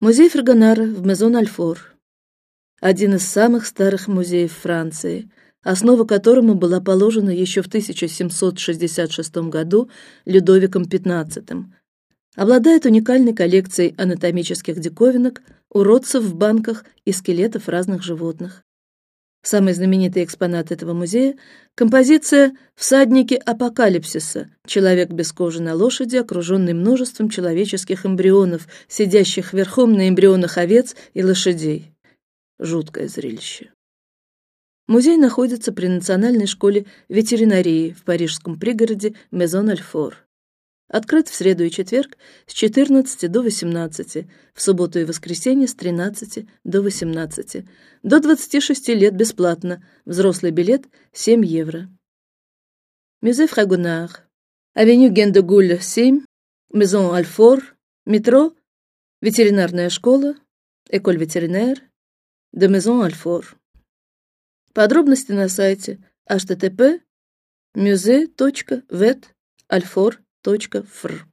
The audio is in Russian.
Музей Фрагонара в Мезон-Альфор. Один из самых старых музеев Франции, основа которому была положена еще в 1766 году Людовиком XV. Обладает уникальной коллекцией анатомических диковинок, уродцев в банках и скелетов разных животных. Самый знаменитый экспонат этого музея – композиция «Всадники апокалипсиса» – человек без кожи на лошади, окруженный множеством человеческих эмбрионов, сидящих верхом на эмбрионах овец и лошадей. Жуткое зрелище. Музей находится при Национальной школе ветеринарии в парижском пригороде Мезон-Альфор. Открыт в среду и четверг с 14 до 18, в субботу и воскресенье с 13 до 18. До 26 лет бесплатно. Взрослый билет 7 евро. Музей Фрагонар. Авеню Гендегуль 7, Мезон Альфор, метро, ветеринарная школа, Эколь ветеринер, де Мезон Альфор. Подробности на сайте http musée.vet.alfor.fr